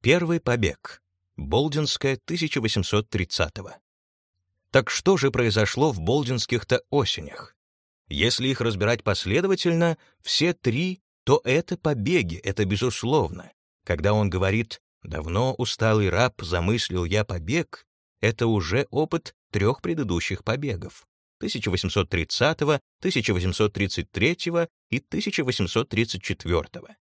Первый побег. Болдинская, 1830 -го. Так что же произошло в болдинских-то осенях? Если их разбирать последовательно, все три, то это побеги, это безусловно. Когда он говорит «давно усталый раб замыслил я побег», это уже опыт трех предыдущих побегов. 1830, 1833 и 1834.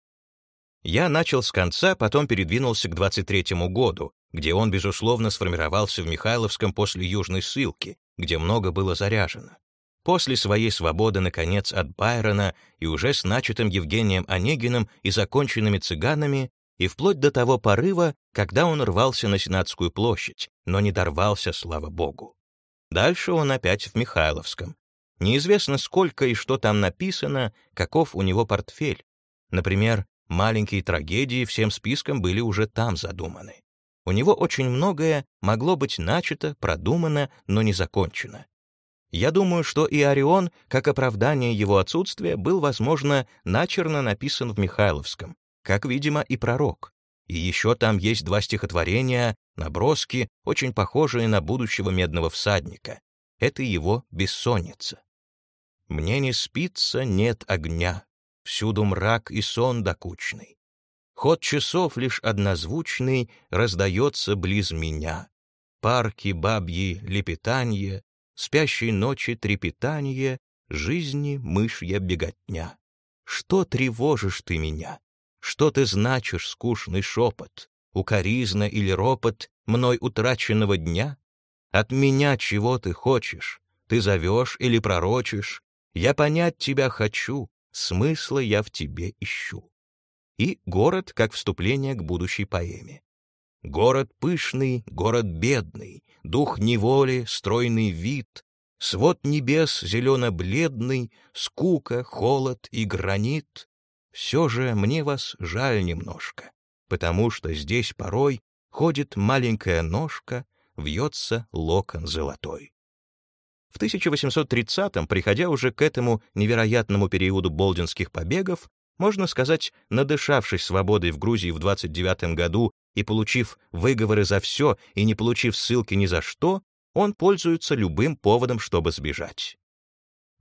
Я начал с конца, потом передвинулся к 23 году, где он, безусловно, сформировался в Михайловском после Южной ссылки, где много было заряжено. После своей свободы, наконец, от Байрона и уже с начатым Евгением Онегиным и законченными цыганами, и вплоть до того порыва, когда он рвался на Сенатскую площадь, но не дорвался, слава богу. Дальше он опять в Михайловском. Неизвестно, сколько и что там написано, каков у него портфель. Например, маленькие трагедии всем списком были уже там задуманы. У него очень многое могло быть начато, продумано, но не закончено. Я думаю, что и «Орион», как оправдание его отсутствия, был, возможно, начерно написан в Михайловском, как, видимо, и «Пророк». И еще там есть два стихотворения, наброски, очень похожие на будущего медного всадника. Это его «Бессонница». «Мне не спится, нет огня, всюду мрак и сон докучный. Ход часов лишь однозвучный раздается близ меня. Парки бабьи лепетанье, спящей ночи трепетанье, жизни мышья беготня. Что тревожишь ты меня? Что ты значишь, скучный шепот, укоризна или ропот мной утраченного дня? От меня чего ты хочешь? Ты зовешь или пророчишь? Я понять тебя хочу, смысла я в тебе ищу. И город как вступление к будущей поэме. Город пышный, город бедный, дух неволи, стройный вид, свод небес зелено-бледный, скука, холод и гранит. Все же мне вас жаль немножко, потому что здесь порой ходит маленькая ножка, вьется локон золотой. В 1830-м, приходя уже к этому невероятному периоду болдинских побегов, можно сказать, надышавшись свободой в Грузии в 29 году и получив выговоры за все и не получив ссылки ни за что, он пользуется любым поводом, чтобы сбежать.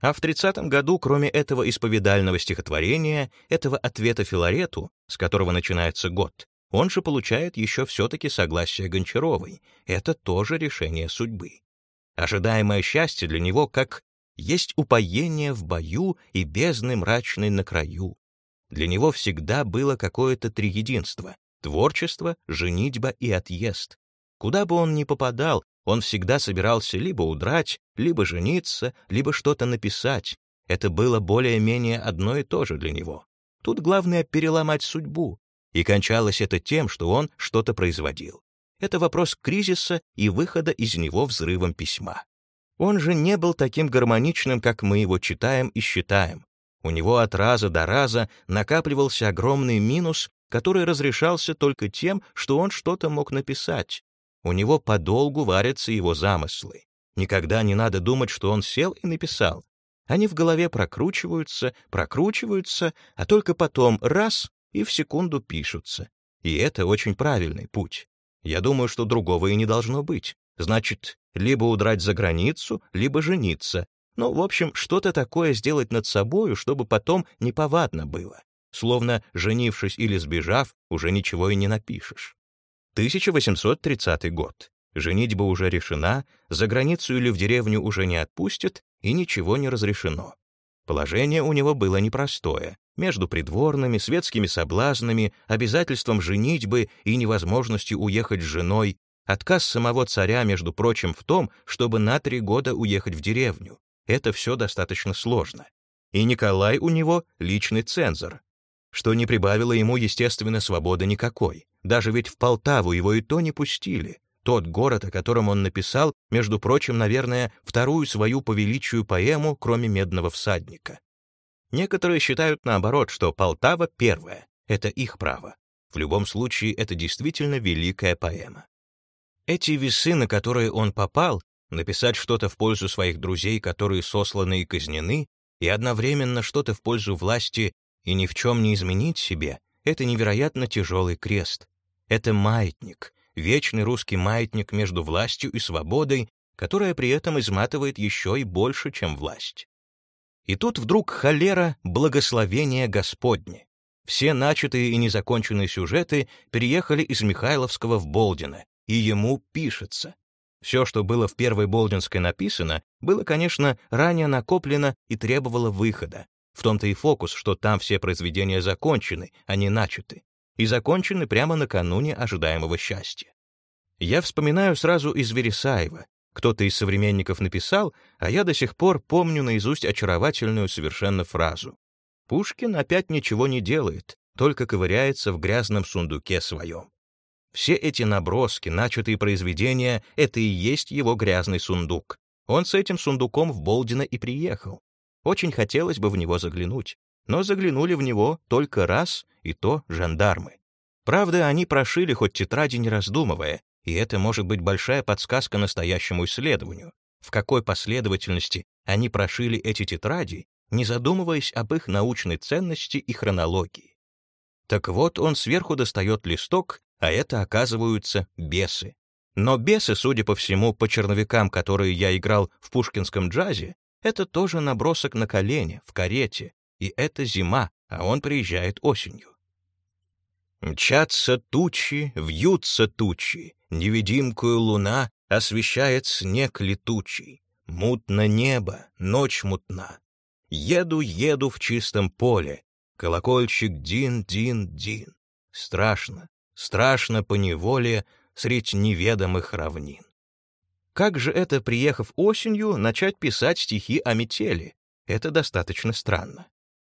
А в 30 году, кроме этого исповедального стихотворения, этого ответа Филарету, с которого начинается год, он же получает еще все-таки согласие Гончаровой. Это тоже решение судьбы. Ожидаемое счастье для него как есть упоение в бою и бездны мрачной на краю. Для него всегда было какое-то триединство — творчество, женитьба и отъезд. Куда бы он ни попадал, он всегда собирался либо удрать, либо жениться, либо что-то написать. Это было более-менее одно и то же для него. Тут главное переломать судьбу. И кончалось это тем, что он что-то производил. Это вопрос кризиса и выхода из него взрывом письма. Он же не был таким гармоничным, как мы его читаем и считаем. У него от раза до раза накапливался огромный минус, который разрешался только тем, что он что-то мог написать. У него подолгу варятся его замыслы. Никогда не надо думать, что он сел и написал. Они в голове прокручиваются, прокручиваются, а только потом раз — и в секунду пишутся. И это очень правильный путь. Я думаю, что другого и не должно быть. Значит, либо удрать за границу, либо жениться. Ну, в общем, что-то такое сделать над собою, чтобы потом неповадно было. Словно, женившись или сбежав, уже ничего и не напишешь. 1830 год. Женитьба уже решена, за границу или в деревню уже не отпустят, и ничего не разрешено. Положение у него было непростое между придворными, светскими соблазнами, обязательством женитьбы и невозможностью уехать с женой, отказ самого царя, между прочим, в том, чтобы на три года уехать в деревню. Это все достаточно сложно. И Николай у него личный цензор, что не прибавило ему, естественно, свободы никакой. Даже ведь в Полтаву его и то не пустили. Тот город, о котором он написал, между прочим, наверное, вторую свою по величию поэму, кроме «Медного всадника». Некоторые считают наоборот, что Полтава первая, это их право. В любом случае, это действительно великая поэма. Эти весы, на которые он попал, написать что-то в пользу своих друзей, которые сосланы и казнены, и одновременно что-то в пользу власти и ни в чем не изменить себе, это невероятно тяжелый крест. Это маятник, вечный русский маятник между властью и свободой, которая при этом изматывает еще и больше, чем власть. И тут вдруг холера — благословение Господне. Все начатые и незаконченные сюжеты переехали из Михайловского в Болдино, и ему пишется. Все, что было в первой Болдинской написано, было, конечно, ранее накоплено и требовало выхода. В том-то и фокус, что там все произведения закончены, а не начаты. И закончены прямо накануне ожидаемого счастья. Я вспоминаю сразу из Вересаева. Кто-то из современников написал, а я до сих пор помню наизусть очаровательную совершенно фразу. Пушкин опять ничего не делает, только ковыряется в грязном сундуке своем. Все эти наброски, начатые произведения — это и есть его грязный сундук. Он с этим сундуком в Болдино и приехал. Очень хотелось бы в него заглянуть, но заглянули в него только раз, и то жандармы. Правда, они прошили хоть тетради не раздумывая, и это может быть большая подсказка настоящему исследованию. В какой последовательности они прошили эти тетради, не задумываясь об их научной ценности и хронологии. Так вот, он сверху достает листок а это, оказываются, бесы. Но бесы, судя по всему, по черновикам, которые я играл в пушкинском джазе, это тоже набросок на колене, в карете, и это зима, а он приезжает осенью. Мчатся тучи, вьются тучи, невидимкую луна освещает снег летучий. Мутно небо, ночь мутна. Еду, еду в чистом поле, колокольчик дин-дин-дин. Страшно, страшно по неволе средь неведомых равнин. Как же это, приехав осенью, начать писать стихи о метели? Это достаточно странно.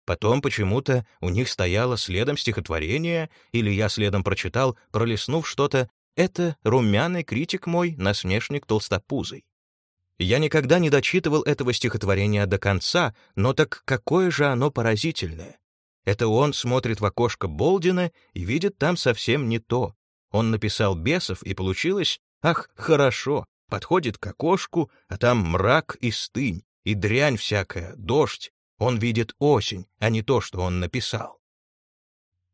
Потом почему-то у них стояло следом стихотворение, или я следом прочитал, пролистнув что-то, это румяный критик мой, насмешник толстопузый. Я никогда не дочитывал этого стихотворения до конца, но так какое же оно поразительное. Это он смотрит в окошко Болдина и видит там совсем не то. Он написал бесов, и получилось, ах, хорошо, подходит к окошку, а там мрак и стынь, и дрянь всякая, дождь. Он видит осень, а не то, что он написал.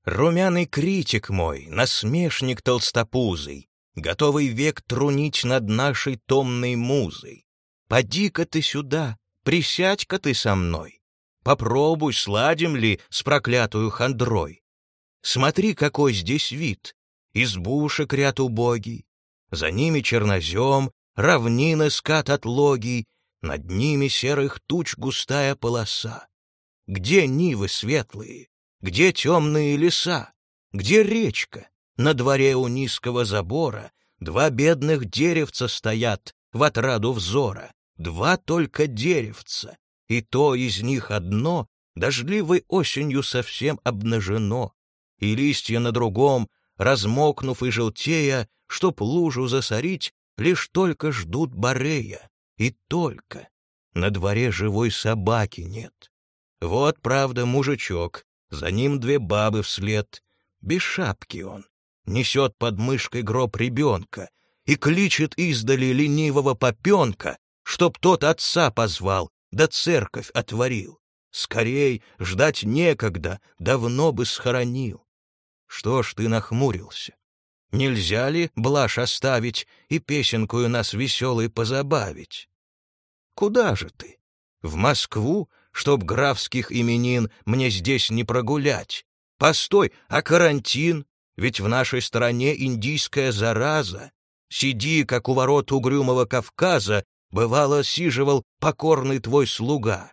Румяный критик мой, насмешник толстопузый, готовый век трунить над нашей томной музой. Поди-ка ты сюда, присядь-ка ты со мной. Попробуй, сладим ли с проклятую хандрой. Смотри, какой здесь вид. Избушек ряд убогий. За ними чернозем, равнины скат отлогий, Над ними серых туч густая полоса. Где нивы светлые? Где темные леса? Где речка? На дворе у низкого забора Два бедных деревца стоят в отраду взора. Два только деревца, и то из них одно дождливой осенью совсем обнажено, и листья на другом, размокнув и желтея, чтоб лужу засорить, лишь только ждут барея, и только. На дворе живой собаки нет. Вот, правда, мужичок, за ним две бабы вслед. Без шапки он, несет под мышкой гроб ребенка и кличет издали ленивого попенка, чтоб тот отца позвал да церковь отворил. Скорей, ждать некогда, давно бы схоронил. Что ж ты нахмурился? Нельзя ли блажь оставить и песенкую нас веселой позабавить? Куда же ты? В Москву, чтоб графских именин мне здесь не прогулять? Постой, а карантин? Ведь в нашей стране индийская зараза. Сиди, как у ворот угрюмого Кавказа, бывало, сиживал покорный твой слуга.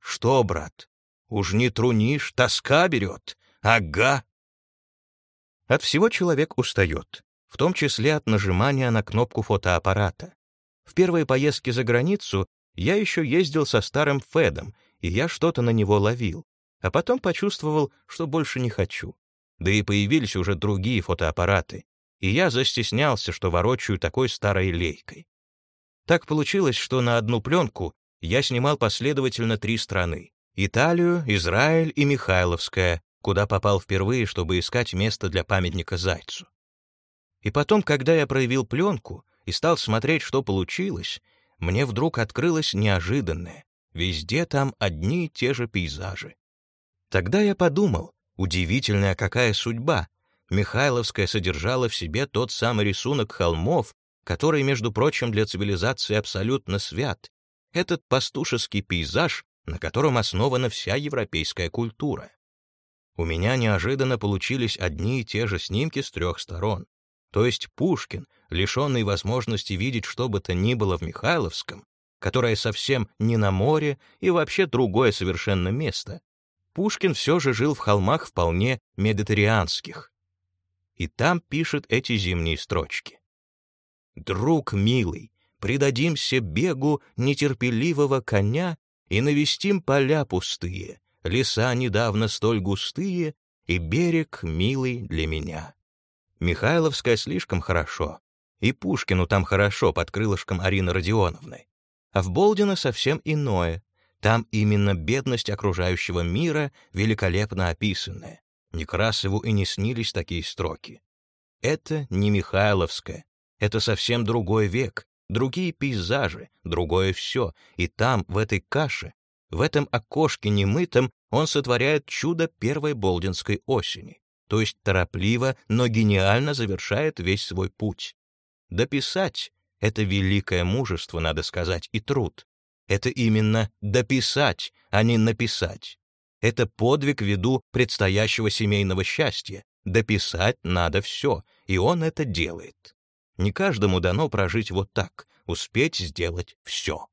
Что, брат, уж не трунишь, тоска берет? Ага. От всего человек устает, в том числе от нажимания на кнопку фотоаппарата. В первые поездки за границу я еще ездил со старым Федом, и я что-то на него ловил, а потом почувствовал, что больше не хочу. Да и появились уже другие фотоаппараты, и я застеснялся, что ворочаю такой старой лейкой. Так получилось, что на одну пленку я снимал последовательно три страны — Италию, Израиль и Михайловская, куда попал впервые, чтобы искать место для памятника Зайцу. И потом, когда я проявил пленку и стал смотреть, что получилось, мне вдруг открылось неожиданное. Везде там одни и те же пейзажи. Тогда я подумал, удивительная какая судьба. Михайловская содержала в себе тот самый рисунок холмов, который, между прочим, для цивилизации абсолютно свят. Этот пастушеский пейзаж, на котором основана вся европейская культура. У меня неожиданно получились одни и те же снимки с трех сторон. То есть Пушкин, лишенный возможности видеть что бы то ни было в Михайловском, которое совсем не на море и вообще другое совершенно место, Пушкин все же жил в холмах вполне медитерианских. И там пишет эти зимние строчки. «Друг милый, предадимся бегу нетерпеливого коня и навестим поля пустые, леса недавно столь густые и берег милый для меня». Михайловская слишком хорошо, и Пушкину там хорошо под крылышком Арины Родионовны. А в Болдино совсем иное. Там именно бедность окружающего мира великолепно описанная. Некрасову и не снились такие строки. Это не Михайловская, это совсем другой век, другие пейзажи, другое все, и там, в этой каше, в этом окошке немытом, он сотворяет чудо первой болдинской осени, то есть торопливо, но гениально завершает весь свой путь. Дописать — это великое мужество, надо сказать, и труд. Это именно дописать, а не написать. Это подвиг ввиду предстоящего семейного счастья. Дописать надо все, и он это делает. Не каждому дано прожить вот так, успеть сделать все.